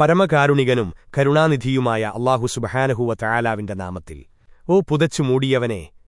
പരമകാരുണികനും കരുണാനിധിയുമായ അള്ളാഹു സുബഹാനഹുവ തയാലാവിന്റെ നാമത്തിൽ. ഓ പുതച്ചു മൂടിയവനെ